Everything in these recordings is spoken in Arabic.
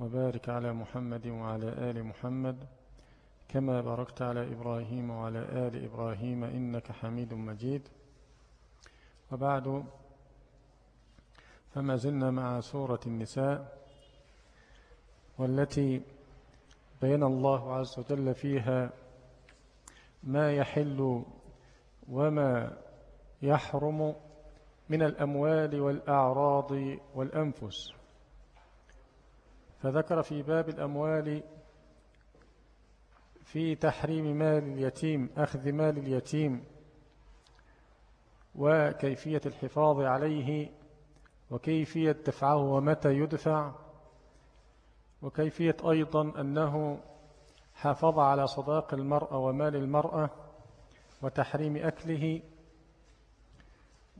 وبارك على محمد وعلى آل محمد كما باركت على إبراهيم وعلى آل إبراهيم إنك حميد مجيد. وبعد فما زلنا مع سورة النساء والتي بين الله عز وجل فيها ما يحل وما يحرم من الأموال والأعراض والأنفس. فذكر في باب الأموال في تحريم مال اليتيم أخذ مال اليتيم وكيفية الحفاظ عليه وكيفية دفعه ومتى يدفع وكيفية أيضا أنه حافظ على صداق المرأة ومال المرأة وتحريم أكله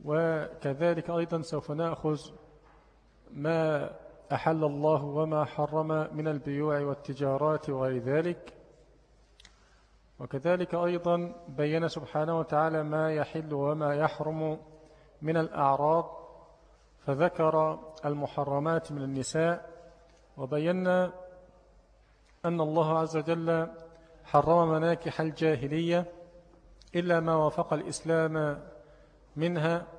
وكذلك أيضا سوف نأخذ ما أحل الله وما حرم من البيوع والتجارات وغير ذلك. وكذلك أيضا بين سبحانه وتعالى ما يحل وما يحرم من الأعراض فذكر المحرمات من النساء. وبينا أن الله عز وجل حرم مناكح الجاهلية إلا ما وافق الإسلام منها.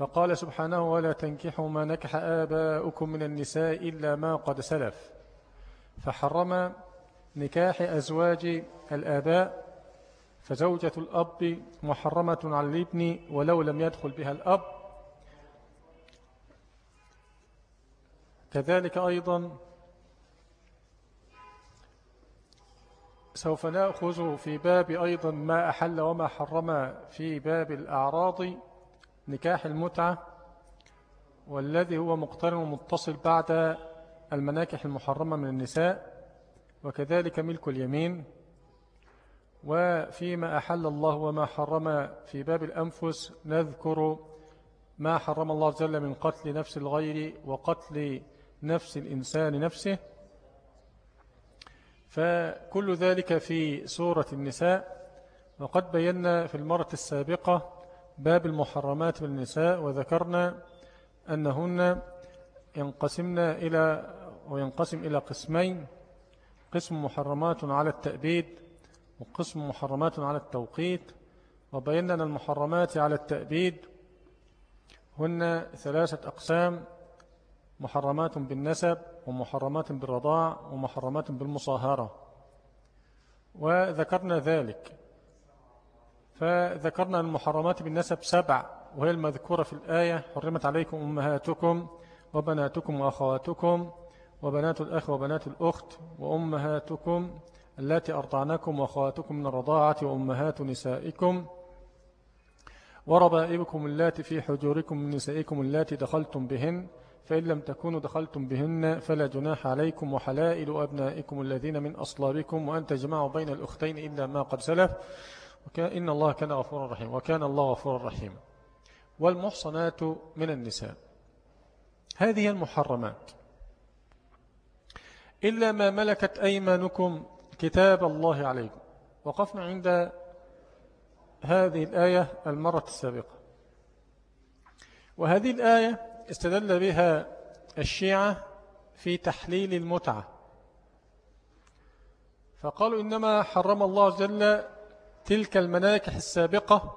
فقال سبحانه ولا تنكحوا ما نكح آباؤكم من النساء إلا ما قد سلف. فحرم نكاح أزواج الآباء فزوجة الأب محرمة على الابن ولو لم يدخل بها الأب. كذلك أيضا سوف نأخذ في باب أيضا ما أحل وما حرم في باب الأعراض. نكاح المتعة والذي هو مقترن ومتصل بعد المناكح المحرمة من النساء وكذلك ملك اليمين. وفيما أحل الله وما حرم في باب الأنفس نذكر ما حرم الله جل من قتل نفس الغير وقتل نفس الإنسان نفسه. فكل ذلك في سورة النساء. وقد بينا في المرة السابقة باب المحرمات بالنساء وذكرنا أنهن ينقسمن إلى وينقسم إلى قسمين قسم محرمات على التأبيد وقسم محرمات على التوقيت. وبينا أن المحرمات على التأبيد هن ثلاثة أقسام محرمات بالنسب ومحرمات بالرضاع ومحرمات بالمصاهرة. وذكرنا ذلك فذكرنا المحرمات بالنسب سبع وهي المذكورة في الآية حرمت عليكم أمهاتكم وبناتكم وأخواتكم وبنات الأخ وبنات الأخت وأمهاتكم التي أرضعنكم وأخواتكم من الرضاعة وأمهات نسائكم وربائبكم التي في حجوركم من نسائكم التي دخلتم بهن فإن لم تكونوا دخلتم بهن فلا جناح عليكم وحلائل أبنائكم الذين من أصلابكم وأن تجمعوا بين الأختين إلا ما قد سلف. إن الله كان غفورا رحيما وكان الله غفورا رحيما. والمحصنات من النساء. هذه المحرمات. إلا ما ملكت أيمانكم كتاب الله عليكم. وقفنا عند هذه الآية المرة السابقة. وهذه الآية استدل بها الشيعة في تحليل المتعة. فقالوا إنما حرم الله جل تلك المناكح السابقة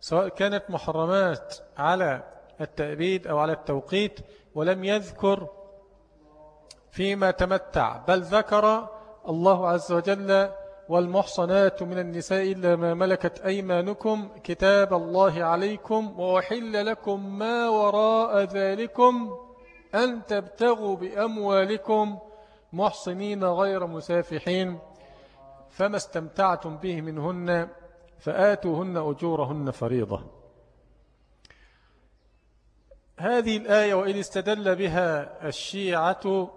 سواء كانت محرمات على التأبيد أو على التوقيت ولم يذكر فيما تمتع بل ذكر الله عز وجل والمحصنات من النساء إلا ما ملكت أيمانكم كتاب الله عليكم وأحل لكم ما وراء ذلكم أن تبتغوا بأموالكم محصنين غير مسافحين. فما استمتعتم به منهن فآتوهن أجورهن فريضة. هذه الآية وإن استدل بها الشيعة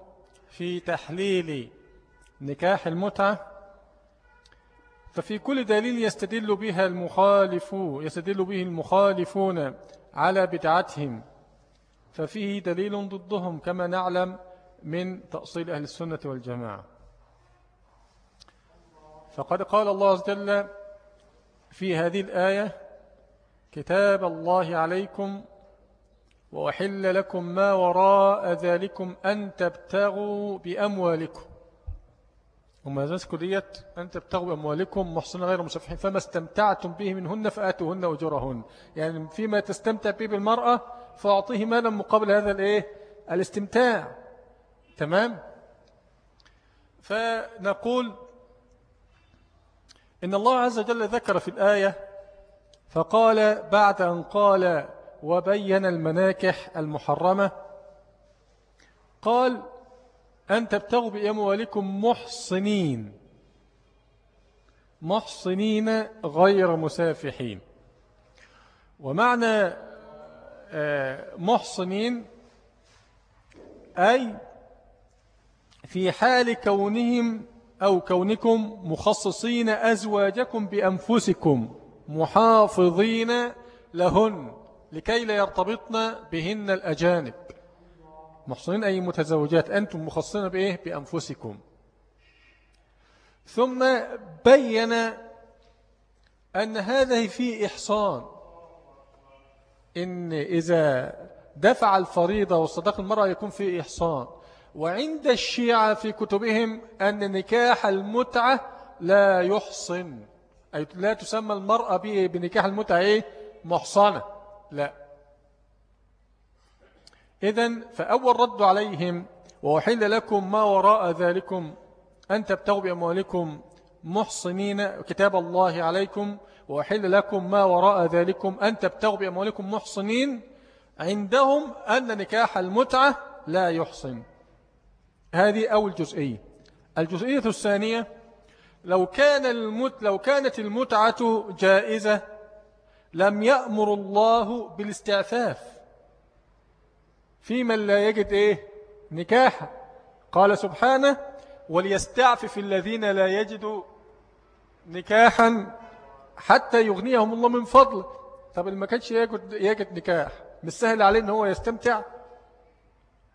في تحليل نكاح المتعة ففي كل دليل يستدل بها المخالف يستدل به المخالفون على بدعتهم ففيه دليل ضدهم كما نعلم من تأصيل أهل السنة والجماعة. فقد قال الله عز وجل في هذه الآية كتاب الله عليكم وأحل لكم ما وراء ذلكم أن تبتغوا بأموالكم. وما ذلك ديت أن تبتغوا بأموالكم محصنة غير مسافحين فما استمتعتم به منهن فآتوهن أجورهن. يعني فيما تستمتع به بالمرأة فأعطيه مالا مقابل هذا الإيه؟ الاستمتاع. تمام؟ فنقول إن الله عز وجل ذكر في الآية فقال بعد أن قال وبين المناكح المحرمة قال أن تبتغوا بأموالكم محصنين محصنين غير مسافحين. ومعنى آه، محصنين أي في حال كونهم أو كونكم مخصصين أزواجكم بأنفسكم محافظين لهن لكي لا يرتبطن بهن الأجانب. محصنين أي متزوجات أنتم مخصصين بإيه؟ بأنفسكم. ثم بين أن هذا فيه إحصان. إن إذا دفع الفريضة والصداق المرأة يكون فيه إحصان. وعند الشيعة في كتبهم أن نكاح المتعة لا يحصن. أي لا تسمى المرأة بنكاح المتعة إيه؟ محصنة. لا. إذن فأول رد عليهم وأحل لكم ما وراء ذلكم. أن تبتغوا بأموالكم محصنين. كتاب الله عليكم. وأحل لكم ما وراء ذلكم. أن تبتغوا بأموالكم محصنين. عندهم أن نكاح المتعة لا يحصن. هذه أول جزئية الجزئية الثانية لو كان المت لو كانت المتعة جائزة لم يأمر الله بالاستعفاف. في من لا يجد إيه؟ نكاحا. قال سبحانه وليستعفف الذين لا يجدوا نكاحا حتى يغنيهم الله من فضله. طب اللي ما كانش يجد, يجد نكاح مش سهل عليه إن هو يستمتع؟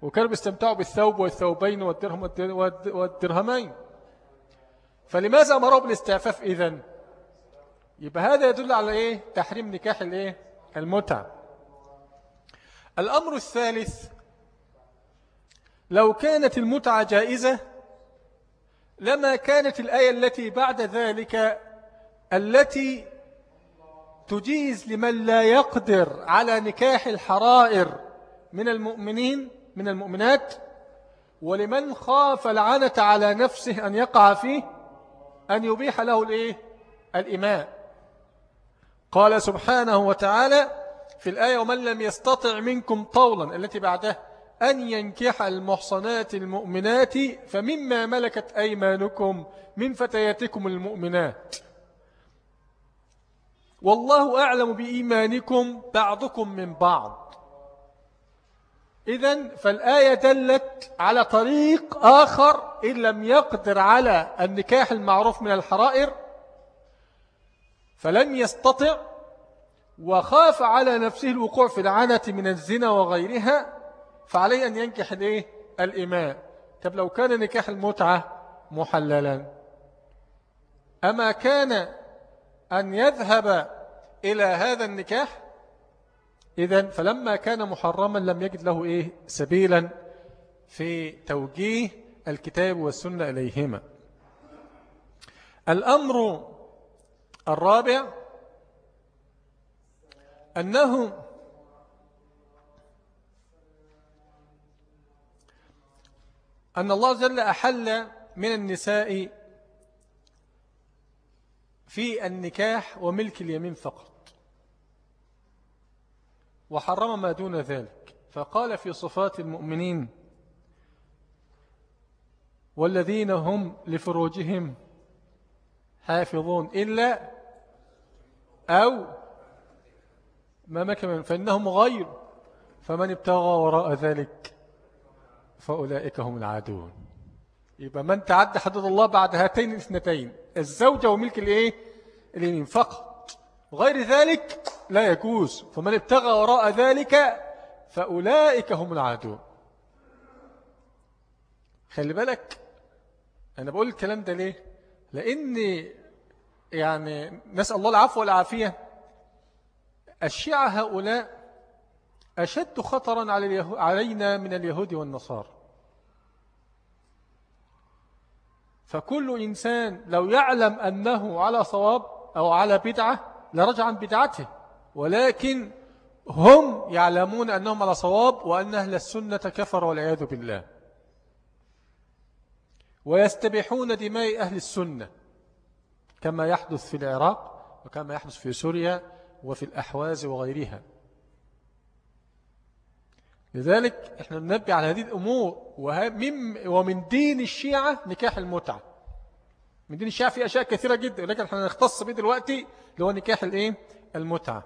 وكانوا بيستمتعوا بالثوب والثوبين والدرهم والدرهمين. فلماذا أمروا بالاستعفاف إذن؟ يبقى هذا يدل على إيه؟ تحريم نكاح الإيه؟ المتع. الأمر الثالث لو كانت المتعة جائزة لما كانت الآية التي بعد ذلك التي تجيز لمن لا يقدر على نكاح الحرائر من المؤمنين من المؤمنات ولمن خاف العنة على نفسه أن يقع فيه أن يبيح له الإيه؟ الإماء قال سبحانه وتعالى في الآية ومن لم يستطع منكم طولا التي بعدها أن ينكح المحصنات المؤمنات فمما ملكت أيمانكم من فتياتكم المؤمنات. والله أعلم بإيمانكم بعضكم من بعض. إذن فالآية دلت على طريق آخر إن لم يقدر على النكاح المعروف من الحرائر فلم يستطع وخاف على نفسه الوقوع في العنة من الزنا وغيرها فعليه أن ينكح الإيه؟ الإماء طب لو كان نكاح المتعة محللا أما كان أن يذهب إلى هذا النكاح إذن فلما كان محرما لم يجد له إيه؟ سبيلا في توجيه الكتاب والسنة إليهما. الأمر الرابع أنه أن الله جل أحل من النساء في النكاح وملك اليمين فقط. وحرم ما دون ذلك. فقال في صفات المؤمنين والذين هم لفروجهم حافظون إلا أو ما مكمن فإنهم غير فمن ابتغى وراء ذلك فأولئك هم العادون. يبقى من تعد حدود الله بعد هاتين الاثنتين الزوجة وملك الإيه؟ اليمين فقط. وغير ذلك لا يجوز فمن ابتغى وراء ذلك فأولئك هم العادون. خلي بالك أنا بقول الكلام ده ليه؟ لأن يعني نسأل الله العفو والعافية. الشيعة هؤلاء أشد خطرا علينا من اليهود والنصارى. فكل إنسان لو يعلم أنه على صواب أو على بدعة لرجع عن بدعته. ولكن هم يعلمون أنهم على صواب وأن أهل السنة كفر والعياذ بالله. ويستبيحون دماء أهل السنة كما يحدث في العراق وكما يحدث في سوريا وفي الأحواز وغيرها. لذلك إحنا ننبي على هذه الأمور ومن دين الشيعة نكاح المتعة. من دين الشيعة في أشياء كثيرة جدا لكن إحنا نختص به دلوقتي اللي هو نكاح الإيه؟ المتعة.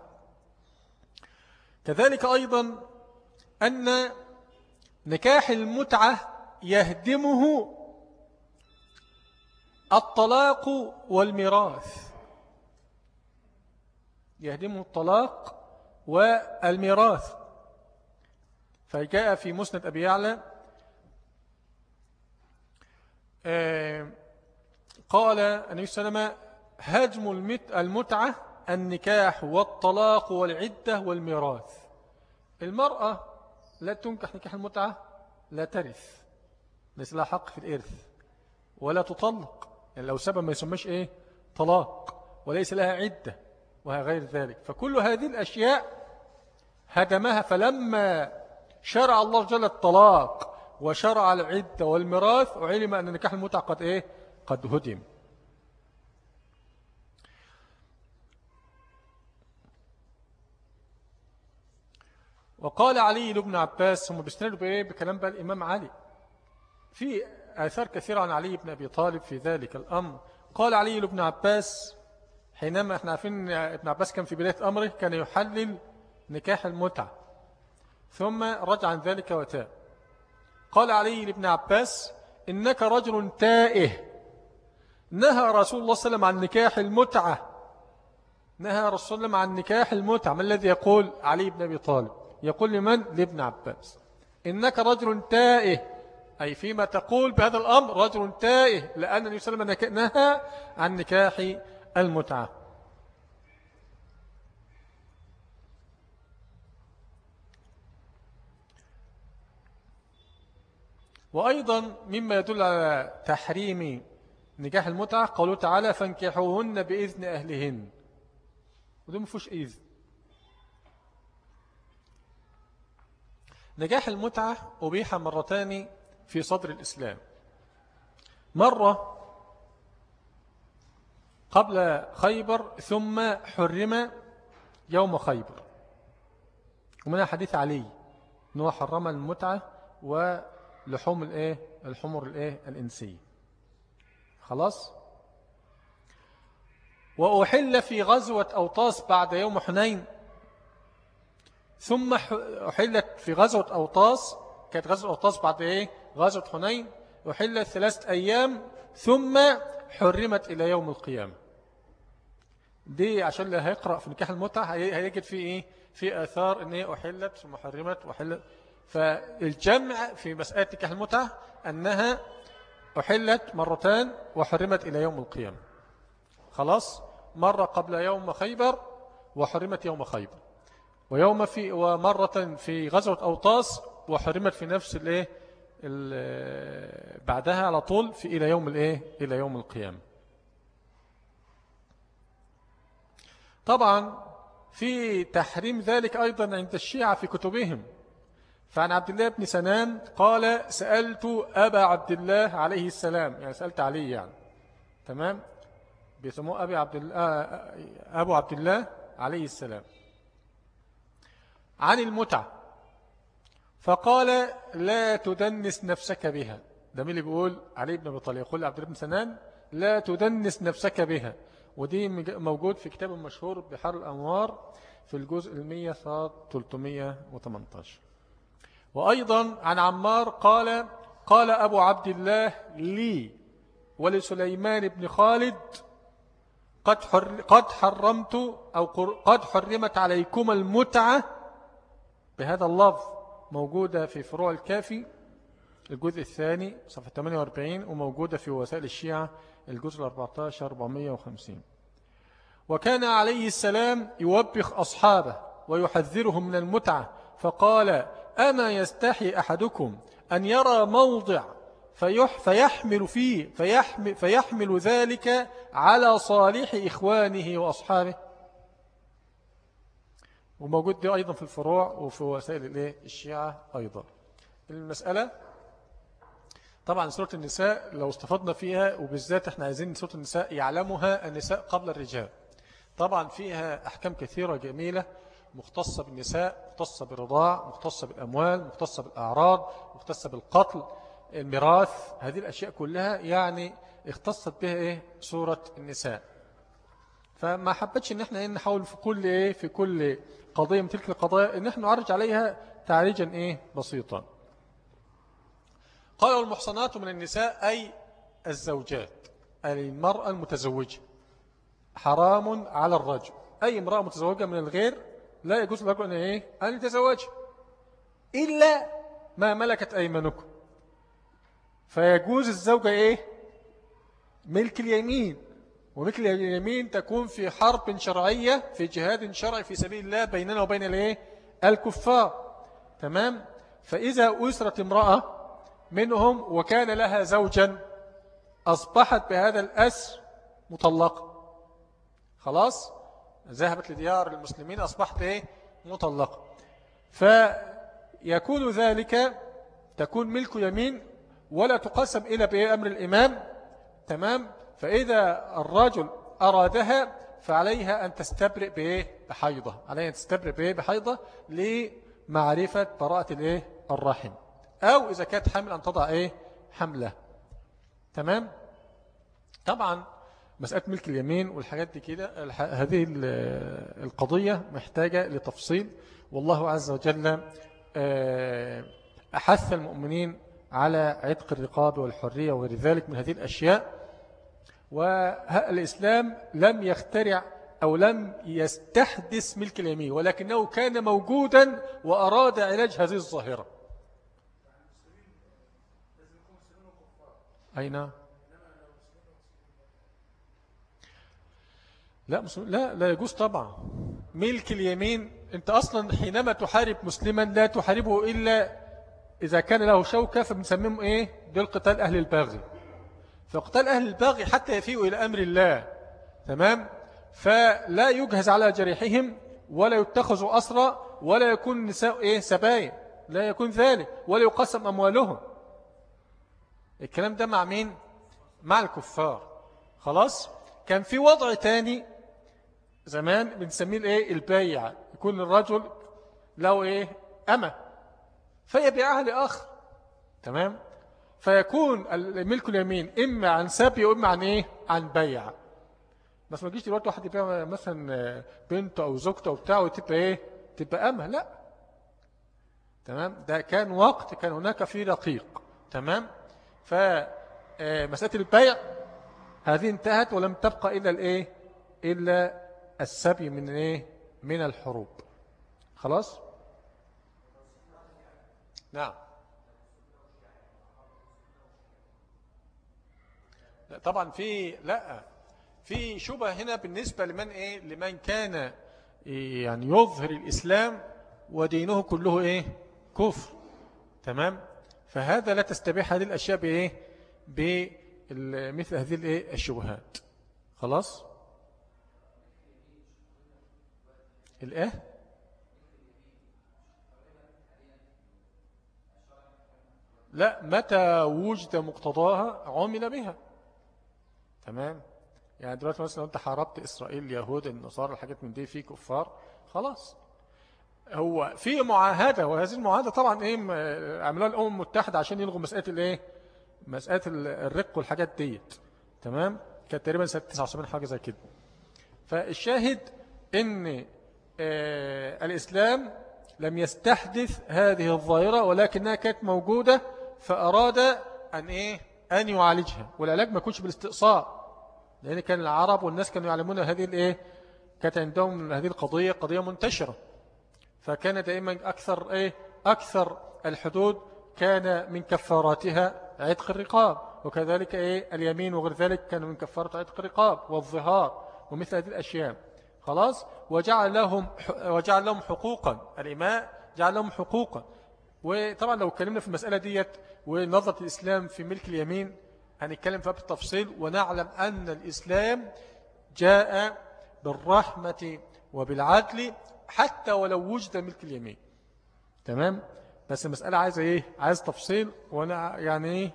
كذلك أيضا أن نكاح المتعة يهدمه الطلاق والميراث. يهدمه الطلاق والميراث. فجاء في مسند أبي يعلى آه، قال النبي صلى الله عليه وسلم هجم المتعة النكاح والطلاق والعدة والميراث. المرأة لا تنكح نكاح المتعة لا ترث ليس لها حق في الإرث ولا تطلق. يعني لو سبب ما يسمىش إيه؟ طلاق وليس لها عدة وغير ذلك. فكل هذه الأشياء هدمها. فلما شرع الله جل الطلاق وشرع العدة والميراث وعلم أن نكاح المتعة قد إيه؟ قد هدم. وقال علي بن عباس هم بيستندوا بإيه؟ بكلام بقى الإمام علي. في آثار كثيرة عن علي بن أبي طالب في ذلك الأمر. قال علي بن عباس حينما إحنا عارفين ابن عباس كان في بداية أمره كان يحلل نكاح المتعة. ثم رجع عن ذلك وتاب. قال علي بن عباس إنك رجل تائه. نهى رسول الله صلى الله عليه وسلم عن نكاح المتعة. نهى رسول الله عن نكاح المتعة. ما الذي يقول علي بن أبي طالب؟ يقول لمن؟ لابن عباس. إنك رجل تائه. أي فيما تقول بهذا الأمر رجل تائه لأن النبي صلى الله عليه وسلم نهى عن نكاح المتعة. وأيضا مما يدل على تحريم نكاح المتعة قوله تعالى فانكحوهن بإذن أهلهن. وده مفوش إذن. نجاح المتعة أبيح مرتان في صدر الإسلام. مرة قبل خيبر ثم حرم يوم خيبر. ومنها حديث علي أنه حرم المتعة ولحوم الحمر الإنسية. خلاص؟ وأحل في غزوة أوطاس بعد يوم حنين. ثم أحلت في غزوة أوطاس. كانت غزوة أوطاس بعد إيه؟ غزوة حنين. أحلت ثلاثة أيام. ثم حرمت إلى يوم القيامة. دي عشان اللي هيقرأ في نكاح المتعة هيجد في إيه؟ في آثار إن هي أحلت ثم حرمت وحلت فالجمع في مسألة نكاح المتعة أنها أحلت مرتان وحرمت إلى يوم القيامة. خلاص؟ مرة قبل يوم خيبر وحرمت يوم خيبر. ويوم في ومرة في غزوة أوطاس وحرمت في نفس الإيه؟ بعدها على طول في إلى يوم الإيه؟ إلى يوم القيامة. طبعا في تحريم ذلك أيضا عند الشيعة في كتبهم. فعن عبد الله بن سنان قال سألت أبا عبد الله عليه السلام يعني سألت عليه يعني تمام؟ بيسموه أبي عبد الله أبو عبد الله عليه السلام. عن المتعة. فقال لا تدنس نفسك بها. ده مين اللي بيقول؟ علي بن أبي طالب. يقول عبد الله بن سنان لا تدنس نفسك بها. ودي موجود في كتاب مشهور بحر الأنوار في الجزء المية صاد 318 وأيضا عن عمار قال قال أبو عبد الله لي ولسليمان بن خالد قد, حر قد حرمت أو قد حرمت عليكم المتعة. بهذا اللفظ موجودة في فروع الكافي الجزء الثاني صفحة 48 وموجودة في وسائل الشيعة الجزء 14 450 وكان عليه السلام يوبخ أصحابه ويحذرهم من المتعة فقال أما يستحي أحدكم أن يرى موضع فيح فيحمل فيه فيحمل, فيحمل ذلك على صالح إخوانه وأصحابه. وموجود دي أيضا في الفروع وفي وسائل الشيعة أيضا. المسألة طبعا سورة النساء لو استفدنا فيها وبالذات إحنا عايزين سورة النساء يعلمها النساء قبل الرجال. طبعا فيها أحكام كثيرة جميلة مختصة بالنساء مختصة بالرضاع مختصة بالأموال مختصة بالأعراض مختصة بالقتل الميراث هذه الأشياء كلها يعني اختصت بها إيه؟ سورة النساء. فما حبتش إن إحنا إيه نحاول في كل إيه؟ في كل قضية من تلك القضايا إن إحنا نعرج عليها تعريجا إيه؟ بسيطا. قالوا المحصنات من النساء أي الزوجات المرأة المتزوجة حرام على الرجل. أي امرأة متزوجة من الغير لا يجوز لكم أن إيه؟ أن يتزوج. إلا ما ملكت أيمانكم. فيجوز الزوجة إيه؟ ملك اليمين. وملك اليمين تكون في حرب شرعية في جهاد شرعي في سبيل الله بيننا وبين الإيه؟ الكفار. تمام؟ فإذا أسرت امرأة منهم وكان لها زوجا أصبحت بهذا الأسر مطلقة. خلاص؟ ذهبت لديار المسلمين أصبحت إيه؟ مطلقة. فيكون ذلك تكون ملك يمين ولا تقسم إلى بأمر الإمام. تمام؟ فإذا الرجل أرادها فعليها أن تستبرئ بإيه؟ بحيضة. عليها أن تستبرئ بإيه؟ بحيضة لمعرفة براءة الإيه؟ الرحم. أو إذا كانت حامل أن تضع إيه؟ حملة. تمام؟ طبعا مسألة ملك اليمين والحاجات دي كده هذه القضية محتاجة لتفصيل. والله عز وجل آه، أحث المؤمنين على عتق الرقاب والحرية وغير ذلك من هذه الأشياء. والإسلام لم يخترع أو لم يستحدث ملك اليمين ولكنه كان موجودا وأراد علاج هذه الظاهرة. أين؟ لا لا لا يجوز طبعا. ملك اليمين أنت أصلا حينما تحارب مسلما لا تحاربه إلا إذا كان له شوكة فبنسميهم إيه؟ دول قتال أهل الباغي. فقتال أهل الباغي حتى يفيئوا إلى أمر الله. تمام؟ فلا يجهز على جريحهم ولا يتخذوا أسرى ولا يكون النساء إيه؟ سبايا لا يكون ذلك ولا يقسم أموالهم. الكلام ده مع مين؟ مع الكفار. خلاص؟ كان في وضع تاني زمان بنسميه الايه؟ البيع يكون الرجل له إيه؟ أما فيبيعها لآخر تمام؟ فيكون الملك اليمين إما عن سبي وإما عن إيه؟ عن بيع. بس ما تجيش دلوقتي واحد يبيع مثلا بنته أو زوجته وبتاعه وتبقى إيه؟ تبقى أما لا. تمام؟ ده كان وقت كان هناك في رقيق. تمام؟ فمسألة البيع هذه انتهت ولم تبقى إلا الإيه؟ إلا السبي من إيه؟ من الحروب. خلاص؟ نعم. لا طبعا في لا في شبه هنا بالنسبة لمن إيه؟ لمن كان يعني يظهر الإسلام ودينه كله إيه؟ كفر. تمام؟ فهذا لا تستبيح هذه الأشياء بإيه؟ بمثل هذه الشبهات. خلاص؟ الإيه؟ لا متى وجد مقتضاها عمل بها. تمام؟ يعني دلوقتي مثلا لو أنت حاربت إسرائيل اليهود النصارى الحاجات من دي في كفار خلاص. هو في معاهدة وهذه المعاهدة طبعا إيه عملوها الأمم المتحدة عشان يلغوا مسألة الإيه؟ مسألة الرق والحاجات ديت. تمام؟ كانت تقريبا سنة 79 حاجة زي كده. فالشاهد إن الإسلام لم يستحدث هذه الظاهرة ولكنها كانت موجودة فأراد أن إيه؟ أن يعالجها. والعلاج ما يكونش بالاستئصاء لأن كان العرب والناس كانوا يعلمون هذه الإيه؟ كانت عندهم هذه القضية قضية منتشرة. فكان دائما أكثر, إيه؟ أكثر الحدود كان من كفاراتها عتق الرقاب وكذلك إيه؟ اليمين وغير ذلك كان من كفارة عتق الرقاب والظهار ومثل هذه الأشياء. خلاص وجعل لهم, وجعل لهم حقوقا. الإماء جعل لهم حقوقا. وطبعا لو اتكلمنا في المسألة ديت ونظرة الإسلام في ملك اليمين هنتكلم فيها بالتفصيل. ونعلم أن الإسلام جاء بالرحمة وبالعدل حتى ولو وجد ملك اليمين. تمام؟ بس المسألة عايزة إيه؟ عايز تفصيل. وأنا يعني إيه؟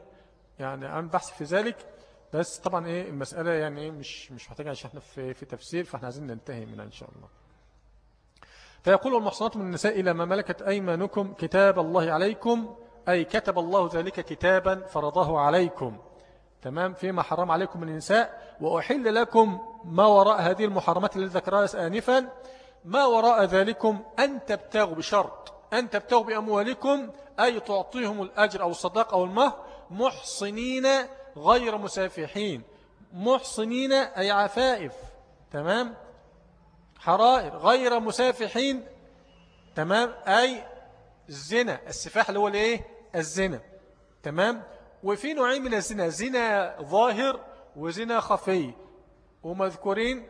يعني أنا بحث في ذلك. بس طبعا إيه المسألة يعني إيه مش مش محتاجة إحنا في في تفسير فإحنا عايزين ننتهي منها إن شاء الله. فيقول المحصنات من النساء إلى ما ملكت أيمانكم كتاب الله عليكم أي كتب الله ذلك كتابا فرضه عليكم. تمام؟ فيما حرم عليكم من النساء وأحل لكم ما وراء هذه المحرمات التي ذكرها آنفا ما وراء ذلكم أن تبتغوا بشرط أن تبتغوا بأموالكم أي تعطيهم الأجر أو الصداق أو المهر محصنين غير مسافحين محصنين أي عفائف تمام؟ حرائر غير مسافحين تمام؟ أي الزنا السفاح اللي هو الإيه؟ الزنا تمام؟ وفي نوعين من الزنا زنا ظاهر وزنا خفي. ومذكورين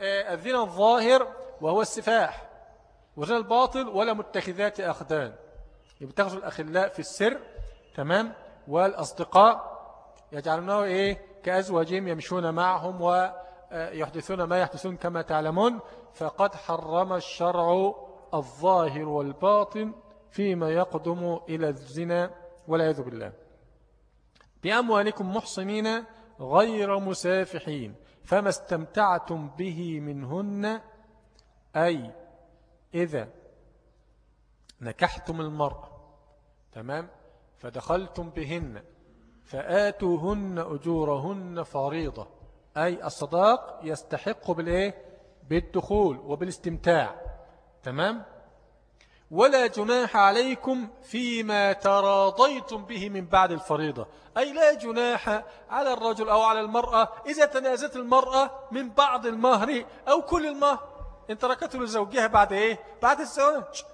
آه، الزنا الظاهر وهو السفاح وزنا الباطل ولا متخذات أخدان. يبتغزوا الأخلاء في السر تمام؟ والأصدقاء يجعلونه إيه؟ كأزواجهم يمشون معهم ويحدثون ما يحدثون كما تعلمون. فقد حرم الشرع الظاهر والباطن فيما يقدم إلى الزنا والعياذ بالله. بأموالكم محصنين غير مسافحين فما استمتعتم به منهن. أي إذا نكحتم المرأة تمام؟ فدخلتم بهن. فآتوهن أجورهن فريضة. أي الصداق يستحق بالإيه؟ بالدخول وبالاستمتاع. تمام؟ ولا جناح عليكم فيما تراضيتم به من بعد الفريضة. أي لا جناح على الرجل أو على المرأة إذا تنازت المرأة من بعض المهر أو كل المهر. إن تركته لزوجها بعد إيه؟ بعد الزواج.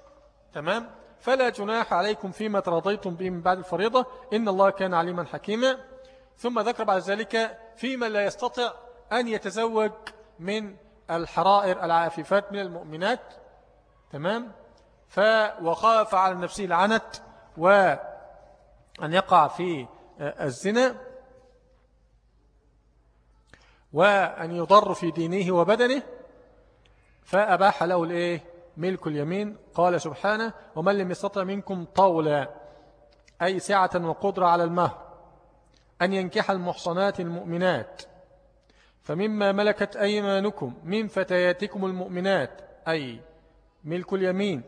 تمام؟ فلا جناح عليكم فيما تراضيتم به من بعد الفريضة. إن الله كان عليما حكيما. ثم ذكر بعد ذلك فيما لا يستطيع أن يتزوج من الحرائر العاففات من المؤمنات. تمام؟ وخاف على نفسه العنت وأن يقع في الزنا وأن يضر في دينه وبدنه. فأباح له الإيه؟ ملك اليمين قال سبحانه ومن لم يستطع منكم طولا أي سعة وقدرة على المهر أن ينكح المحصنات المؤمنات فمما ملكت أيمانكم من فتياتكم المؤمنات أي ملك اليمين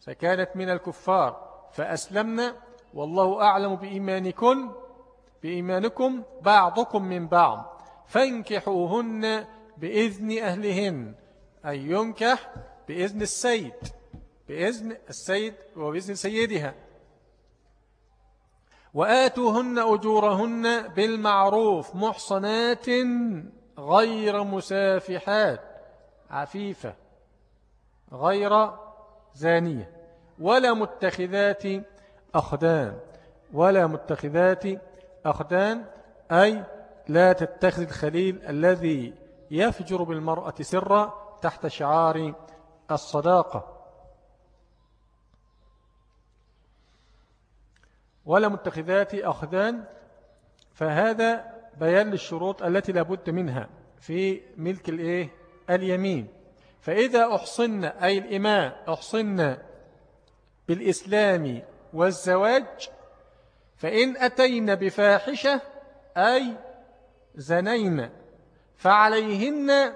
فكانت من الكفار فأسلمنا والله أعلم بإيمانكم بإيمانكم بعضكم من بعض فانكحوهن بإذن أهلهن أن ينكح بإذن السيد بإذن السيد وبإذن سيدها. وآتوهن أجورهن بالمعروف محصنات غير مسافحات عفيفة غير زانية ولا متخذات أخدان ولا متخذات أخدان أي لا تتخذ الخليل الذي يفجر بالمرأة سرا تحت شعار الصداقة ولا متخذات أخذان فهذا بيان للشروط التي لابد منها في ملك الإيه؟ اليمين فإذا أحصن أي الإماء أحصن بالإسلام والزواج فإن أتين بفاحشة أي زنين فعليهن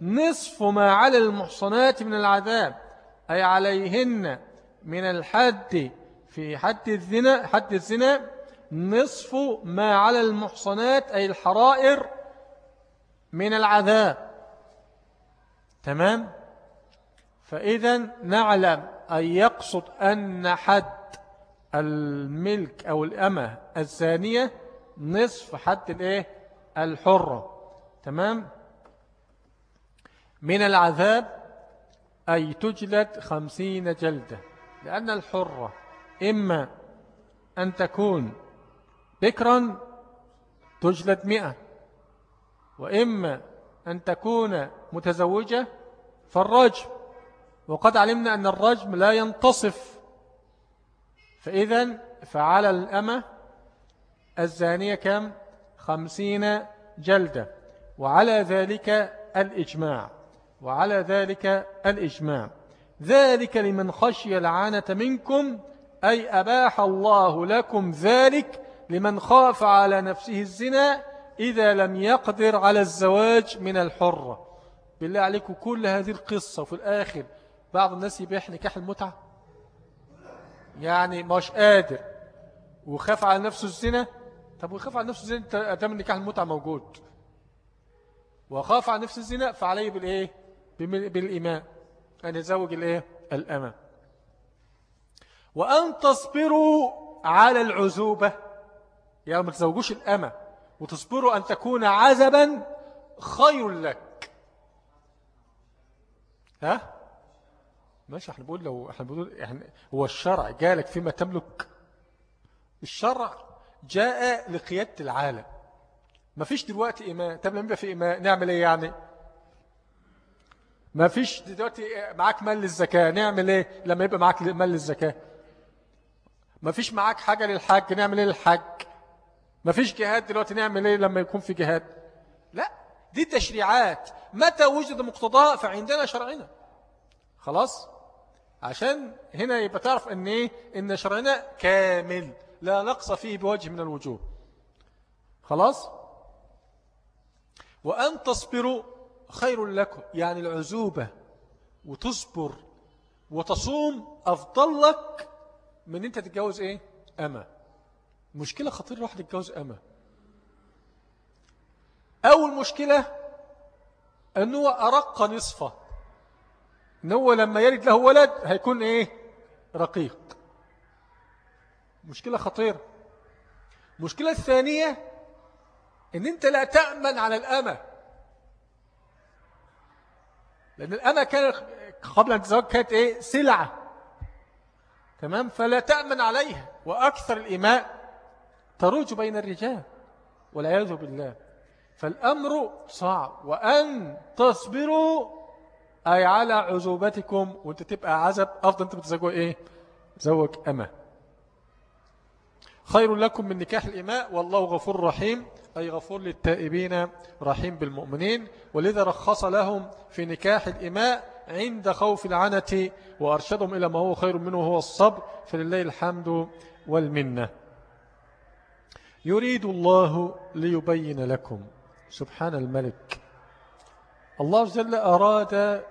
نصف ما على المحصنات من العذاب أي عليهن من الحد في حد الزنا حد الزنا نصف ما على المحصنات أي الحرائر من العذاب. تمام؟ فإذا نعلم أن يقصد أن حد الملك أو الأمة الزانية نصف حد الإيه؟ الحرة. تمام؟ من العذاب أي تجلد خمسين جلدة. لأن الحرة إما أن تكون بكرا تجلد مئة وإما أن تكون متزوجة فالرجم. وقد علمنا أن الرجم لا ينتصف. فإذا فعلى الأمة الزانية كم؟ خمسين جلدة. وعلى ذلك الإجماع. وعلى ذلك الإجماع. ذلك لمن خشي العانة منكم أي أباح الله لكم ذلك لمن خاف على نفسه الزنا إذا لم يقدر على الزواج من الحرة بالله عليكم كل هذه القصة وفي الآخر بعض الناس يبيح نكاح المتعة. يعني مش قادر. وخاف على نفسه الزنا؟ طب وخاف على نفسه الزنا؟ أدام النكاح المتعة موجود. وخاف على نفسه الزنا فعليه بالإيه؟ بالإيمان. أن يزوج الإيه؟ الأمة. وأن تصبروا على العزوبة. يعني ما تزوجوش الأمة. وتصبروا أن تكون عزبا خير لك. ها؟ ماشي إحنا بقول لو إحنا بقول يعني هو الشرع جالك فيما تملك. الشرع جاء لقيادة العالم. ما فيش دلوقتي إماء طب لما يبقى في إماء نعمل إيه يعني؟ ما فيش دلوقتي معاك مال للزكاة. نعمل إيه لما يبقى معاك مال للزكاة؟ ما فيش معاك حاجة للحج نعمل إيه للحج ما فيش جهاد دلوقتي نعمل إيه لما يكون في جهاد؟ لا دي تشريعات متى وجد مقتضاء فعندنا شرعنا. خلاص؟ عشان هنا يبقى تعرف إن إيه؟ إن شرعنا كامل. لا نقص فيه بوجه من الوجوه. خلاص؟ وأن تصبروا خير لكم يعني العزوبة وتصبر وتصوم أفضل لك من أنت تتجوز إيه؟ أما مشكلة خطيرة واحد يتجوز أما أول مشكلة أنه أرق نصفه. أنه لما يلد له ولد هيكون إيه؟ رقيق. مشكلة خطيرة. المشكلة الثانية أن أنت لا تأمن على الأمة. لأن الأمة كانت قبل تزوج كانت إيه؟ سلعة. تمام؟ فلا تأمن عليها. وأكثر الإماء تروج بين الرجال والعياذ بالله. فالأمر صعب. وأن تصبروا أي على عزوبتكم وأنت تبقى عزب أفضل انت بتزوجوا إيه؟ زوج أمة خير لكم من نكاح الإماء والله غفور رحيم. أي غفور للتائبين رحيم بالمؤمنين. ولذا رخص لهم في نكاح الإماء عند خوف العنة وأرشدهم إلى ما هو خير منه هو الصبر. فلله الحمد والمنة. يريد الله ليبين لكم. سبحان الملك. الله جل أراد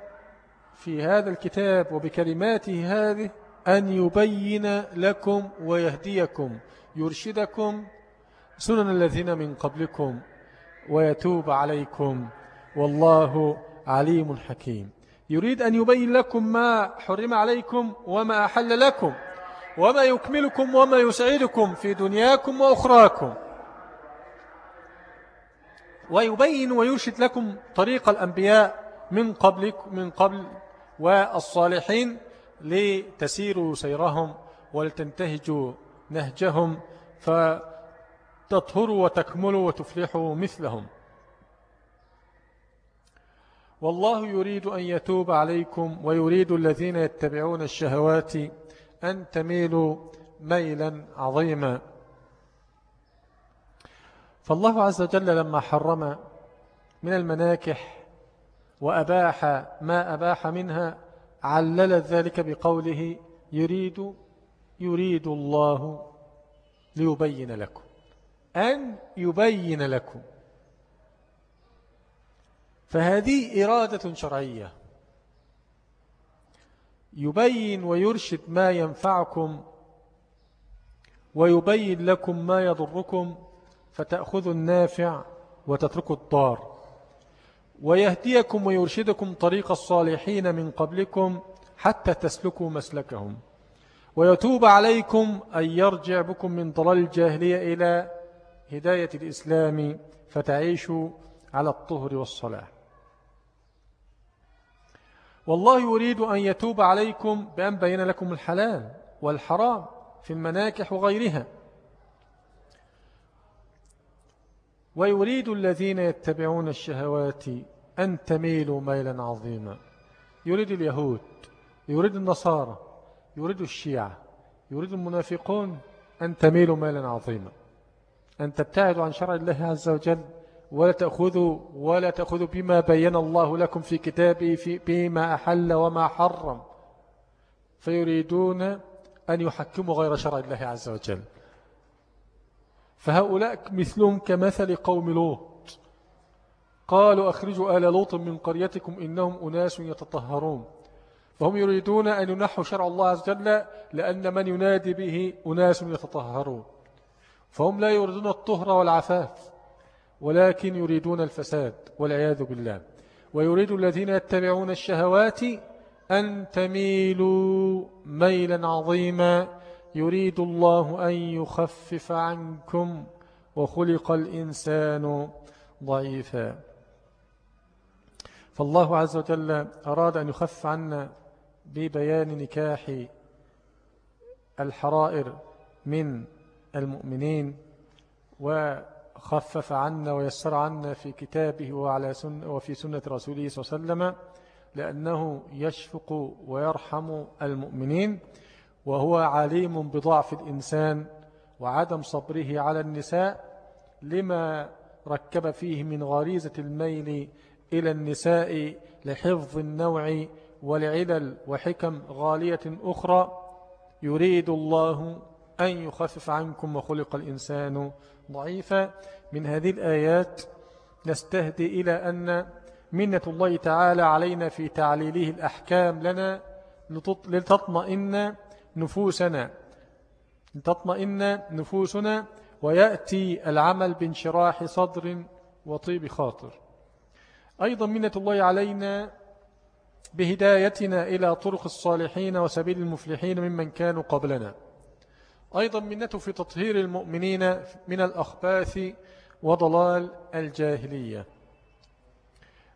في هذا الكتاب وبكلماته هذه أن يبين لكم ويهديكم يرشدكم سنن الذين من قبلكم ويتوب عليكم والله عليم حكيم. يريد أن يبين لكم ما حرم عليكم وما أحل لكم وما يكملكم وما يسعدكم في دنياكم وأخراكم. ويبين ويرشد لكم طريق الأنبياء من قبلك من قبل والصالحين لتسيروا سيرهم ولتنتهجوا نهجهم. فتطهروا وتكملوا وتفلحوا مثلهم. والله يريد أن يتوب عليكم ويريد الذين يتبعون الشهوات أن تميلوا ميلا عظيما. فالله عز وجل لما حرم من المناكح وأباح ما أباح منها علل ذلك بقوله يريد يريد الله ليبين لكم. أن يبين لكم. فهذه إرادة شرعية. يبين ويرشد ما ينفعكم ويبين لكم ما يضركم فتأخذوا النافع وتتركوا الضار. ويهديكم ويرشدكم طريق الصالحين من قبلكم حتى تسلكوا مسلكهم. ويتوب عليكم أن يرجع بكم من ضلال الجاهلية إلى هداية الإسلام فتعيشوا على الطهر والصلاة. والله يريد أن يتوب عليكم بأن بين لكم الحلال والحرام في المناكح وغيرها. ويريد الذين يتبعون الشهوات أن تميلوا ميلا عظيما. يريد اليهود يريد النصارى يريد الشيعة يريد المنافقون أن تميلوا مالا عظيما. أن تبتعدوا عن شرع الله عز وجل ولا تأخذوا ولا تأخذوا بما بين الله لكم في كتابه في بما أحل وما حرم. فيريدون أن يحكموا غير شرع الله عز وجل. فهؤلاء مثلهم كمثل قوم لوط. قالوا أخرجوا آل لوط من قريتكم إنهم أناس يتطهرون. فهم يريدون أن ينحوا شرع الله عز وجل لأن من ينادي به أناس يتطهرون. فهم لا يريدون الطهر والعفاف ولكن يريدون الفساد والعياذ بالله. ويريد الذين يتبعون الشهوات أن تميلوا ميلا عظيما. يريد الله أن يخفف عنكم وخلق الإنسان ضعيفا. فالله عز وجل أراد أن يخف عنا ببيان نكاح الحرائر من المؤمنين وخفف عنا ويسر عنا في كتابه وعلى سنة وفي سنة رسوله صلى الله عليه وسلم لأنه يشفق ويرحم المؤمنين وهو عليم بضعف الإنسان وعدم صبره على النساء لما ركب فيه من غريزة الميل إلى النساء لحفظ النوع ولعلل وحكم غالية أخرى يريد الله أن يخفف عنكم وخلق الإنسان ضعيفا. من هذه الآيات نستهدي إلى أن منة الله تعالى علينا في تعليله الأحكام لنا لتطمئن نفوسنا. لتطمئن نفوسنا ويأتي العمل بانشراح صدر وطيب خاطر. أيضا منة الله علينا بهدايتنا إلى طرق الصالحين وسبيل المفلحين ممن كانوا قبلنا. أيضا منته في تطهير المؤمنين من الأخباث وضلال الجاهلية.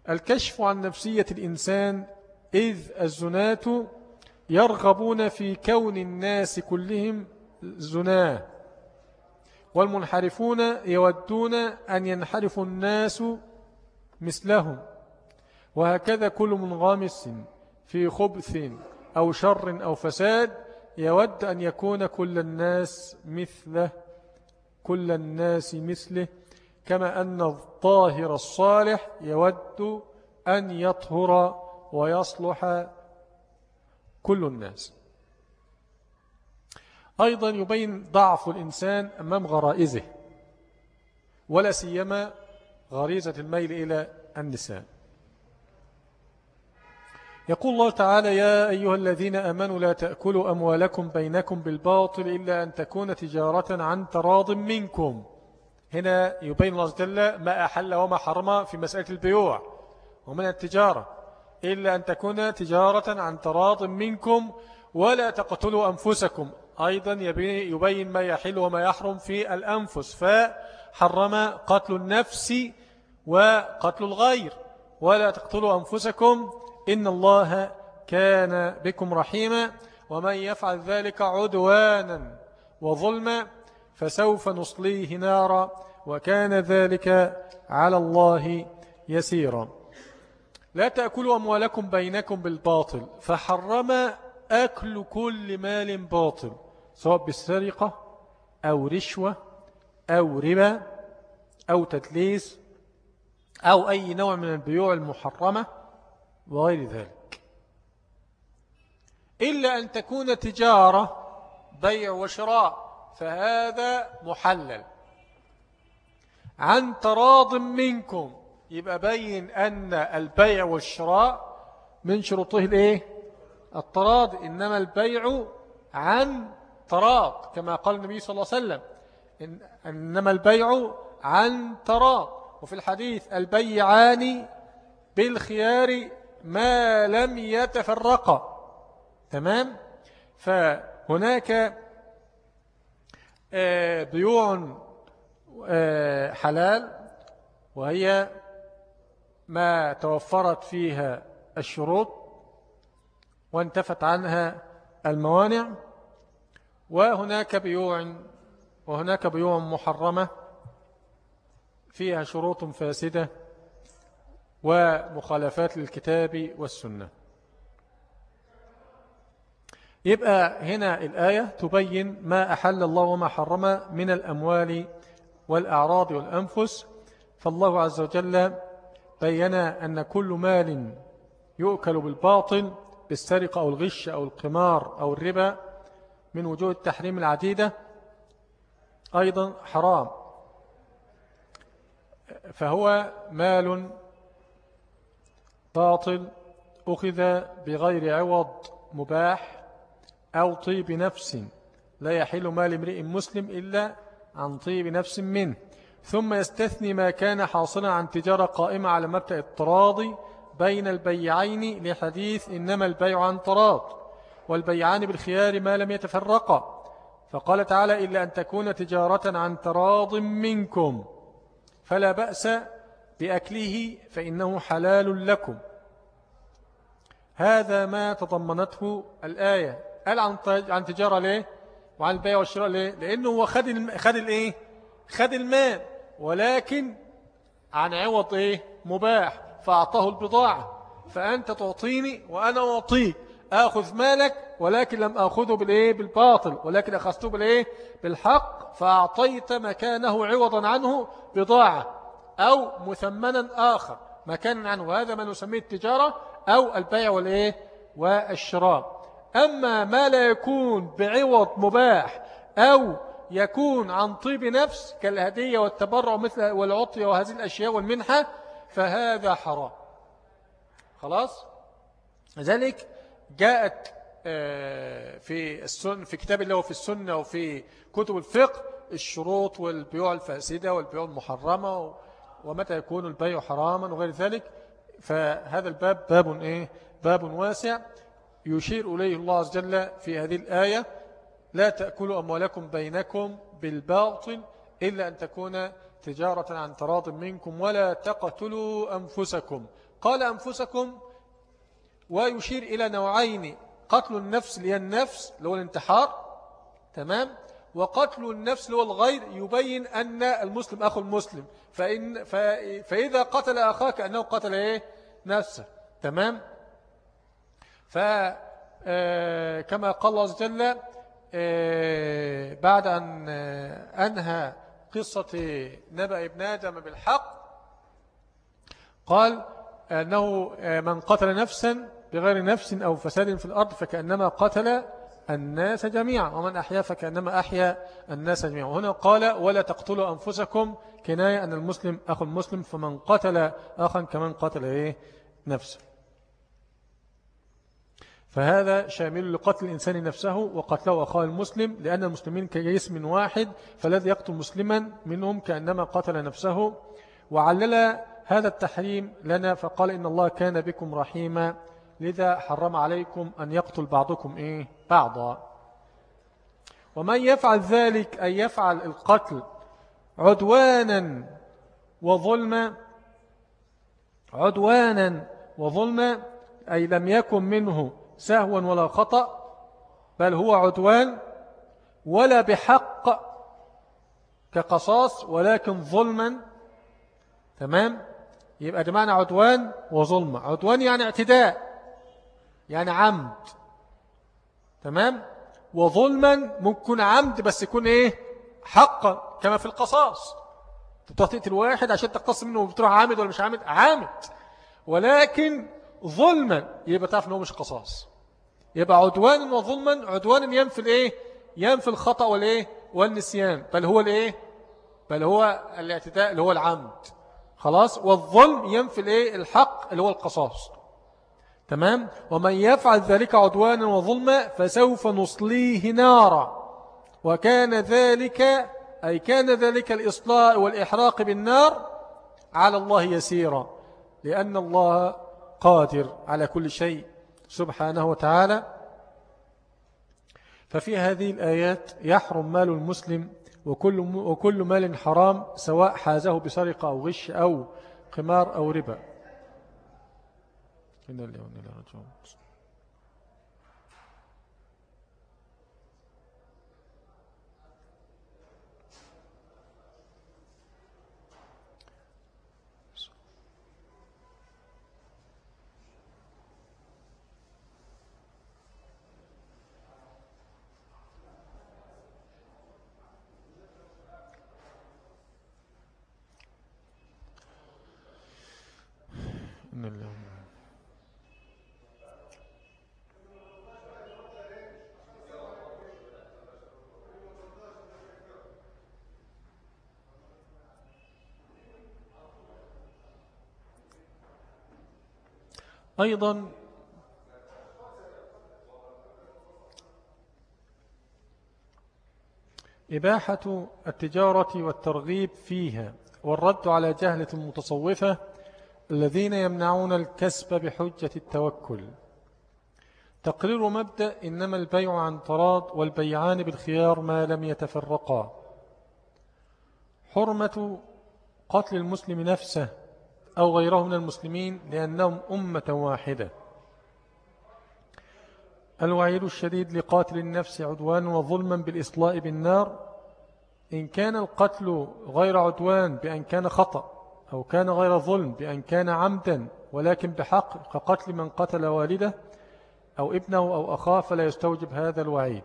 الكشف عن نفسية الإنسان إذ الزنات يرغبون في كون الناس كلهم زناة والمنحرفون يودون أن ينحرف الناس مثلهم. وهكذا كل منغمس في خبث أو شر أو فساد يود أن يكون كل الناس مثله كل الناس مثله كما أن الطاهر الصالح يود أن يطهر ويصلح كل الناس. أيضا يبين ضعف الإنسان أمام غرائزه ولا سيما غريزة الميل إلى النساء. يقول الله تعالى يا أيها الذين أمنوا لا تأكلوا أموالكم بينكم بالباطل إلا أن تكون تجارة عن تراض منكم. هنا يبين الله جل ما أحل وما حرم في مسألة البيوع ومن التجارة. إلا أن تكون تجارة عن تراض منكم ولا تقتلوا أنفسكم. أيضا يبين ما يحل وما يحرم في الأنفس. فحرم قتل النفس وقتل الغير. ولا تقتلوا أنفسكم إن الله كان بكم رحيما ومن يفعل ذلك عدوانا وظلما فسوف نصليه نارا وكان ذلك على الله يسيرا. لا تأكلوا أموالكم بينكم بالباطل فحرم أكل كل مال باطل سواء بالسرقة أو رشوة أو ربا أو تدليس أو أي نوع من البيوع المحرمة. وغير ذلك. إلا أن تكون تجارة بيع وشراء فهذا محلل. عن تراض منكم يبقى بين أن البيع والشراء من شروطه الإيه؟ التراض إنما البيع عن تراض كما قال النبي صلى الله عليه وسلم إن إنما البيع عن تراض. وفي الحديث البيعان بالخيار ما لم يتفرقا. تمام؟ فهناك آه، بيوع آه، حلال وهي ما توفرت فيها الشروط وانتفت عنها الموانع. وهناك بيوع وهناك بيوع محرمة فيها شروط فاسدة. ومخالفات للكتاب والسنة. يبقى هنا الآية تبين ما أحل الله وما حرم من الأموال والأعراض والأنفس. فالله عز وجل بين أن كل مال يؤكل بالباطل بالسرقة أو الغش أو القمار أو الربا من وجوه التحريم العديدة أيضا حرام. فهو مال باطل أخذ بغير عوض مباح أو طيب نفس لا يحل مال امرئ مسلم إلا عن طيب نفس منه. ثم يستثني ما كان حاصلا عن تجارة قائمة على مبدأ التراضي بين البيعين لحديث إنما البيع عن تراض والبيعان بالخيار ما لم يتفرقا. فقال تعالى إلا أن تكون تجارة عن تراض منكم. فلا بأس بأكله فإنه حلال لكم. هذا ما تضمنته الآية. قال عن تجارة ليه؟ وعن البيع والشراء ليه؟ لأنه هو خد خد الإيه؟ خد المال. ولكن عن عوض إيه؟ مباح. فأعطاه البضاعة. فأنت تعطيني وأنا أعطيك. آخذ مالك ولكن لم أخذه بالإيه؟ بالباطل. ولكن أخذته بالإيه؟ بالحق. فأعطيت مكانه عوضا عنه بضاعة. أو مثمنا آخر مكانا عنه. وهذا ما نسميه التجارة أو البيع والإيه؟ والشراء. أما ما لا يكون بعوض مباح أو يكون عن طيب نفس كالهدية والتبرع مثل والعطية وهذه الأشياء والمنحة فهذا حرام. خلاص؟ ذلك جاءت آه، في السن في كتاب الله وفي السنة وفي كتب الفقه الشروط والبيوع الفاسدة والبيوع المحرمة ومتى يكون البيع حراما وغير ذلك فهذا الباب باب إيه؟ باب واسع يشير إليه الله عز وجل في هذه الآية لا تأكلوا أموالكم بينكم بالباطل إلا أن تكون تجارة عن تراض منكم ولا تقتلوا أنفسكم. قال أنفسكم ويشير إلى نوعين قتل النفس لي النفس اللي هو الانتحار تمام؟ وقتل النفس هو الغير يبين أن المسلم أخو المسلم. فإن فإذا قتل أخاك أنه قتل إيه؟ نفسه. تمام؟ فكما آه، قال الله عز وجل آه، بعد أن آه، أنهى قصة نبأ ابن آدم بالحق قال أنه من قتل نفسا بغير نفس أو فساد في الأرض فكأنما قتل الناس جميعا ومن أحيا فكأنما أحيا الناس جميعا. وهنا قال ولا تقتلوا أنفسكم. كناية أن المسلم أخو المسلم فمن قتل أخا كمن قتل إيه؟ نفسه. فهذا شامل لقتل الإنسان نفسه وقتله أخاه المسلم لأن المسلمين كجسم واحد فالذي يقتل مسلما منهم كأنما قتل نفسه. وعلل هذا التحريم لنا فقال إن الله كان بكم رحيما. لذا حرم عليكم أن يقتل بعضكم إيه؟ بعضا. ومن يفعل ذلك أن يفعل القتل عدوانا وظلما عدوانا وظلما أي لم يكن منه سهوا ولا خطأ بل هو عدوان ولا بحق كقصاص ولكن ظلما تمام؟ يبقى ده معنى عدوان وظلم عدوان يعني اعتداء. يعني عمد. تمام؟ وظلما ممكن عمد بس يكون إيه؟ حقا كما في القصاص. تقتل الواحد عشان تقتص منه وبتروح عامد ولا مش عامد؟ عامد. ولكن ظلما يبقى تعرف انه مش قصاص. يبقى عدوانا وظلما عدوانا ينفي الإيه؟ ينفي الخطأ والإيه؟ والنسيان. بل هو الإيه؟ بل هو الاعتداء اللي هو العمد. خلاص؟ والظلم ينفي الإيه؟ الحق اللي هو القصاص. تمام؟ ومن يفعل ذلك عدوانا وظلما فسوف نصليه نارا. وكان ذلك أي كان ذلك الإصلاء والإحراق بالنار على الله يسيرا. لأن الله قادر على كل شيء سبحانه وتعالى. ففي هذه الآيات يحرم مال المسلم وكل, وكل مال حرام سواء حازه بسرقة أو غش أو قمار أو ربا. إن الله وإن الله راجعون الله أيضا إباحة التجارة والترغيب فيها والرد على جهلة المتصوفة الذين يمنعون الكسب بحجة التوكل. تقرير مبدأ إنما البيع عن تراض والبيعان بالخيار ما لم يتفرقا. حرمة قتل المسلم نفسه أو غيره من المسلمين لأنهم أمة واحدة. الوعيد الشديد لقاتل النفس عدوان وظلما بالإصلاء بالنار. إن كان القتل غير عدوان بأن كان خطأ أو كان غير ظلم بأن كان عمدا ولكن بحق كقتل من قتل والده أو ابنه أو أخاه فلا يستوجب هذا الوعيد.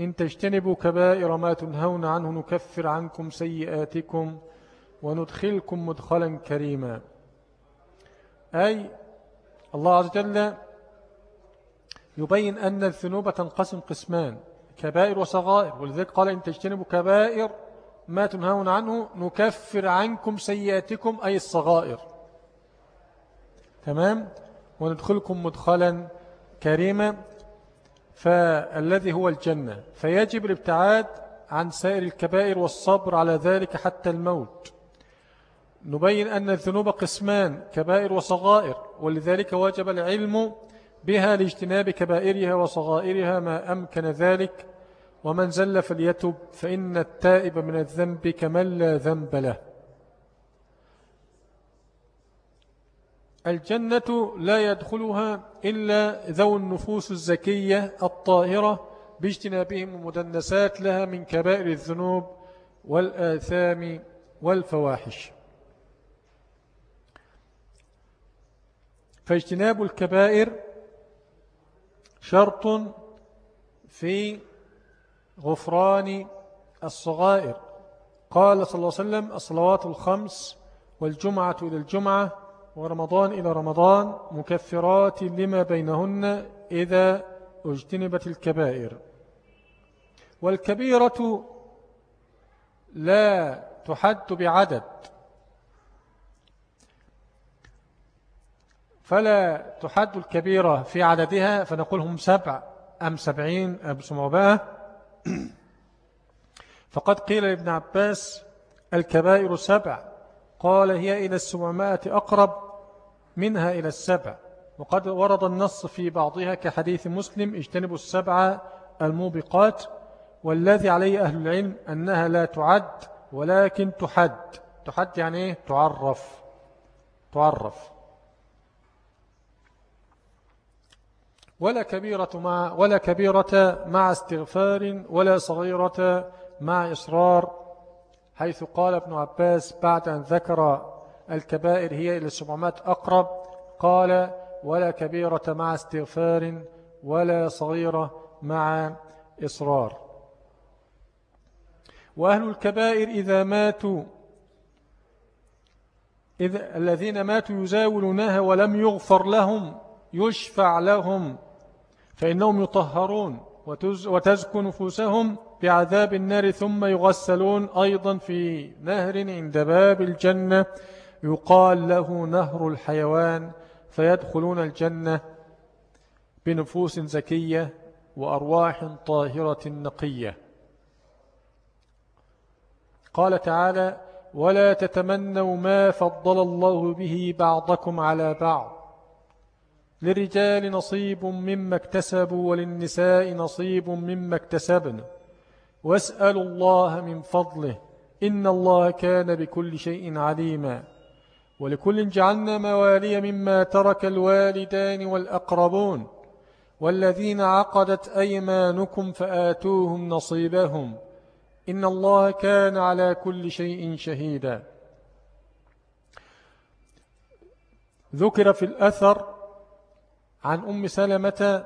إن تجتنبوا كبائر ما تنهون عنه نكفر عنكم سيئاتكم وندخلكم مدخلا كريما. أي الله عز وجل يبين أن الذنوب تنقسم قسمان كبائر وصغائر. ولذلك قال إن تجتنبوا كبائر ما تنهون عنه نكفر عنكم سيئاتكم أي الصغائر. تمام؟ وندخلكم مدخلا كريما. فالذي هو الجنة. فيجب الابتعاد عن سائر الكبائر والصبر على ذلك حتى الموت. نبين أن الذنوب قسمان كبائر وصغائر ولذلك وجب العلم بها لاجتناب كبائرها وصغائرها ما أمكن ذلك. ومن زل فليتب فإن التائب من الذنب كمن لا ذنب له. الجنة لا يدخلها إلا ذو النفوس الزكية الطاهرة باجتنابهم المدنسات لها من كبائر الذنوب والآثام والفواحش. فاجتناب الكبائر شرط في غفران الصغائر. قال صلى الله عليه وسلم الصلوات الخمس والجمعة إلى الجمعة ورمضان إلى رمضان مكفرات لما بينهن إذا اجتنبت الكبائر. والكبيرة لا تحد بعدد. فلا تحد الكبيرة في عددها فنقول هم سبع أم سبعين أم سمعباء فقد قيل لابن عباس الكبائر سبع. قال هي إلى السبعمائة أقرب منها إلى السبع. وقد ورد النص في بعضها كحديث مسلم اجتنبوا السبع الموبقات. والذي عليه أهل العلم أنها لا تعد ولكن تحد. تحد يعني إيه؟ تعرف. تعرف. ولا كبيرة مع ولا كبيرة مع استغفار ولا صغيرة مع إصرار حيث قال ابن عباس بعد أن ذكر الكبائر هي إلى السبعمات أقرب قال ولا كبيرة مع استغفار ولا صغيرة مع إصرار. وأهل الكبائر إذا ماتوا إذا الذين ماتوا يزاولونها ولم يغفر لهم يشفع لهم. فإنهم يطهرون وتزكو نفوسهم بعذاب النار ثم يغسلون أيضا في نهر عند باب الجنة. يقال له نهر الحيوان. فيدخلون الجنة بنفوس زكية وأرواح طاهرة نقية. قال تعالى ولا تتمنوا ما فضل الله به بعضكم على بعض للرجال نصيب مما اكتسبوا وللنساء نصيب مما اكتسبن. واسألوا الله من فضله إن الله كان بكل شيء عليما. ولكل جعلنا موالي مما ترك الوالدان والأقربون والذين عقدت أيمانكم فآتوهم نصيبهم إن الله كان على كل شيء شهيدا. ذكر في الأثر عن أم سلمة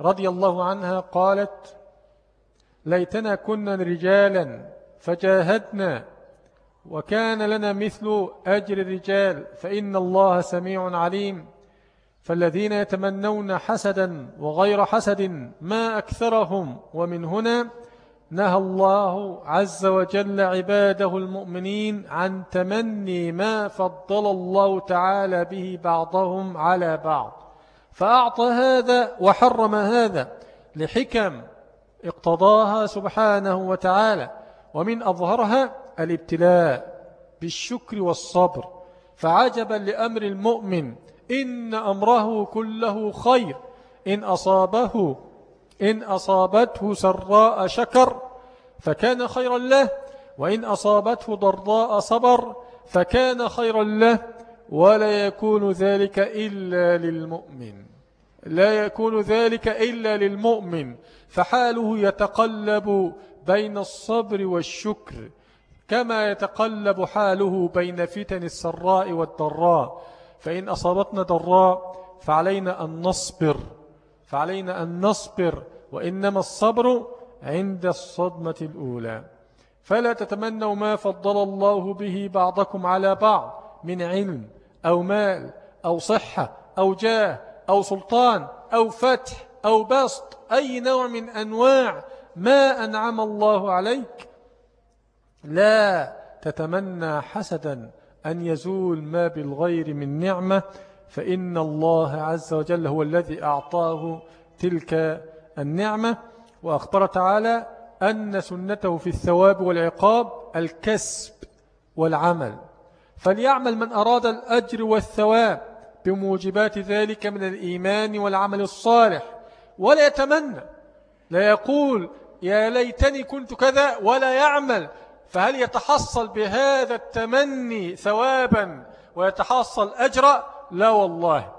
رضي الله عنها قالت ليتنا كنا رجالا فجاهدنا وكان لنا مثل أجر الرجال فإن الله سميع عليم. فالذين يتمنون حسدا وغير حسد ما أكثرهم ومن هنا نهى الله عز وجل عباده المؤمنين عن تمني ما فضل الله تعالى به بعضهم على بعض. فأعطى هذا وحرم هذا لحكم اقتضاها سبحانه وتعالى. ومن أظهرها الابتلاء بالشكر والصبر. فعجبا لأمر المؤمن إن أمره كله خير. إن أصابه إن أصابته سراء شكر فكان خيرا له وإن أصابته ضراء صبر فكان خيرا له ولا يكون ذلك إلا للمؤمن. لا يكون ذلك إلا للمؤمن فحاله يتقلب بين الصبر والشكر كما يتقلب حاله بين فتن السراء والضراء. فإن أصابتنا ضراء فعلينا أن نصبر. فعلينا أن نصبر وإنما الصبر عند الصدمة الأولى. فلا تتمنوا ما فضل الله به بعضكم على بعض من علم أو مال أو صحة أو جاه أو سلطان أو فتح أو بسط أي نوع من أنواع ما أنعم الله عليك. لا تتمنى حسدا أن يزول ما بالغير من نعمة فإن الله عز وجل هو الذي أعطاه تلك النعمة وأخبر تعالى أن سنته في الثواب والعقاب الكسب والعمل. فليعمل من أراد الأجر والثواب بموجبات ذلك من الإيمان والعمل الصالح. ولا يتمنى لا يقول يا ليتني كنت كذا ولا يعمل. فهل يتحصل بهذا التمني ثوابا ويتحصل أجرا؟ لا والله.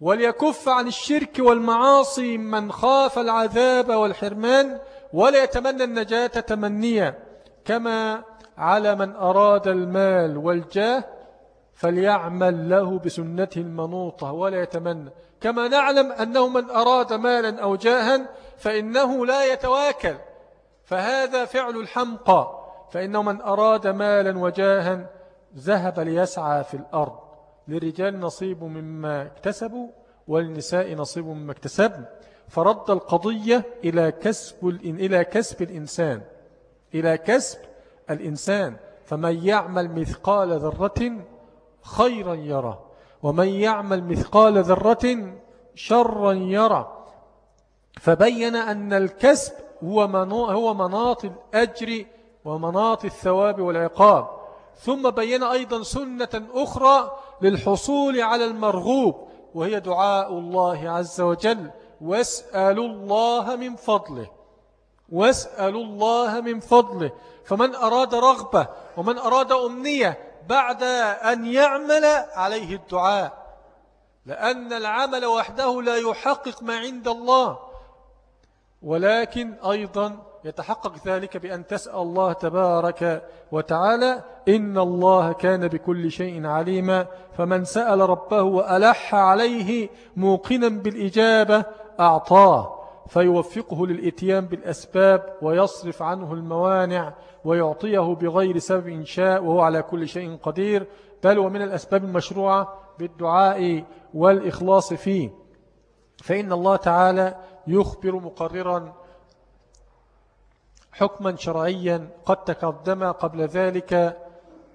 وليكف عن الشرك والمعاصي من خاف العذاب والحرمان ولا يتمنى النجاة تمنيا. كما على من أراد المال والجاه فليعمل له بسنته المنوطة ولا يتمنى كما نعلم أنه من أراد مالا أو جاها فإنه لا يتواكل. فهذا فعل الحمقى. فإنه من أراد مالا وجاها ذهب ليسعى في الأرض. للرجال نصيب مما اكتسبوا والنساء نصيب مما اكتسبن. فرد القضية إلى كسب, إلى كسب الإنسان. إلى كسب الإنسان. فمن يعمل مثقال ذرة خيرا يرى ومن يعمل مثقال ذرة شرا يرى فبين أن الكسب هو هو مناط الأجر ومناط الثواب والعقاب. ثم بين أيضا سنة أخرى للحصول على المرغوب وهي دعاء الله عز وجل. واسألوا الله من فضله. واسألوا الله من فضله. فمن أراد رغبة ومن أراد أمنية بعد أن يعمل عليه الدعاء. لأن العمل وحده لا يحقق ما عند الله. ولكن أيضا يتحقق ذلك بأن تسأل الله تبارك وتعالى إن الله كان بكل شيء عليما فمن سأل ربه وألح عليه موقنا بالإجابة أعطاه فيوفقه للإتيان بالأسباب ويصرف عنه الموانع ويعطيه بغير سبب إن شاء وهو على كل شيء قدير بل ومن الأسباب المشروعة بالدعاء والإخلاص فيه فإن الله تعالى يخبر مقررا حكما شرعيا قد تقدم قبل ذلك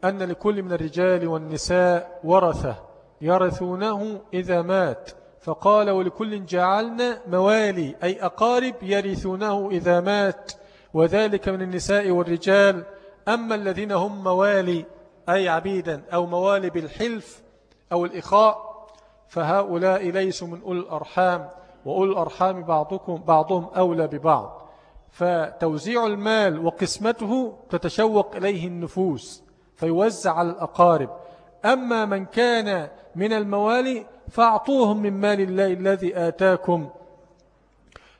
أن لكل من الرجال والنساء ورثة يرثونه إذا مات فقال ولكل جعلنا موالي أي أقارب يرثونه إذا مات وذلك من النساء والرجال. أما الذين هم موالي أي عبيدا أو موالي بالحلف أو الإخاء فهؤلاء ليسوا من أولي الأرحام وأولي الأرحام بعضكم بعضهم أولى ببعض. فتوزيع المال وقسمته تتشوق إليه النفوس فيوزع على الأقارب. أما من كان من الموالي فأعطوهم من مال الله الذي آتاكم.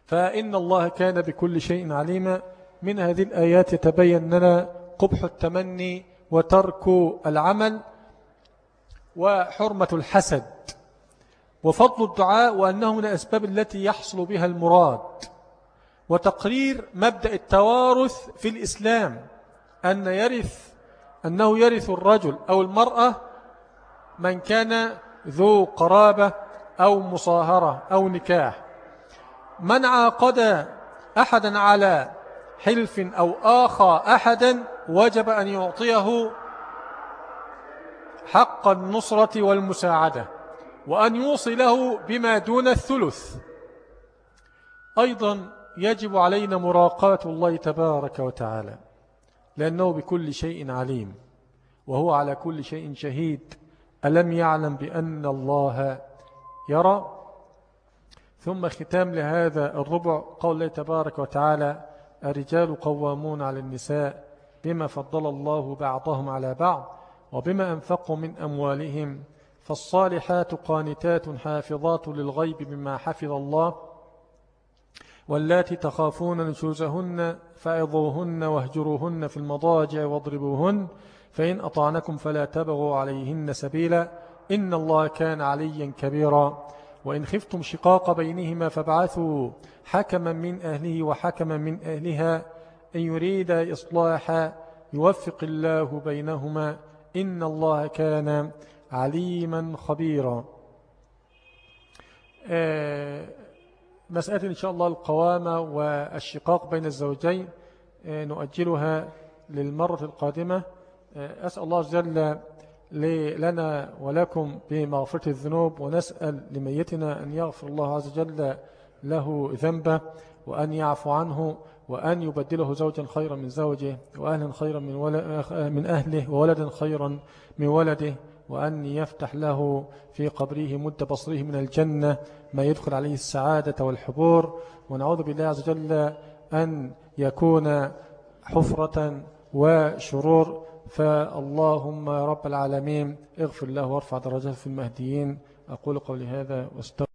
فإن الله كان بكل شيء عليما. من هذه الآيات يتبين لنا قبح التمني وترك العمل وحرمة الحسد وفضل الدعاء وأنه من الأسباب التي يحصل بها المراد. وتقرير مبدأ التوارث في الإسلام أن يرث أنه يرث الرجل أو المرأة من كان ذو قرابة أو مصاهرة أو نكاح. من عاقد أحدا على حلف أو آخى أحدا وجب أن يعطيه حق النصرة والمساعدة وأن يوصله بما دون الثلث. أيضا يجب علينا مراقبة الله تبارك وتعالى لأنه بكل شيء عليم وهو على كل شيء شهيد. ألم يعلم بأن الله يرى؟ ثم ختام لهذا الربع قول الله تبارك وتعالى الرجال قوامون على النساء بما فضل الله بعضهم على بعض وبما أنفقوا من أموالهم فالصالحات قانتات حافظات للغيب بما حفظ الله واللاتي تخافون نشوزهن فأضوهن واهجروهن في المضاجع واضربوهن فإن أطعنكم فلا تبغوا عليهن سبيلا إن الله كان عليا كبيرا. وإن خفتم شقاق بينهما فابعثوا حكما من أهله وحكما من أهلها إن يريد إصلاحا يوفق الله بينهما إن الله كان عليما خبيرا. آه، مسألة إن شاء الله القوامة والشقاق بين الزوجين آه، نؤجلها للمرة القادمة. آه، أسأل الله جل لنا ولكم بمغفرة الذنوب ونسأل لميتنا أن يغفر الله عز وجل له ذنبه وأن يعفو عنه وأن يبدله زوجا خيرا من زوجه وأهلا خيرا من, من أهله وولدا خيرا من ولده. وأن يفتح له في قبره مد بصره من الجنة ما يدخل عليه السعادة والحبور. ونعوذ بالله عز وجل أن يكون حفرة وشرور. فاللهم رب العالمين اغفر له وارفع درجته في المهديين. أقول قولي هذا واستغفر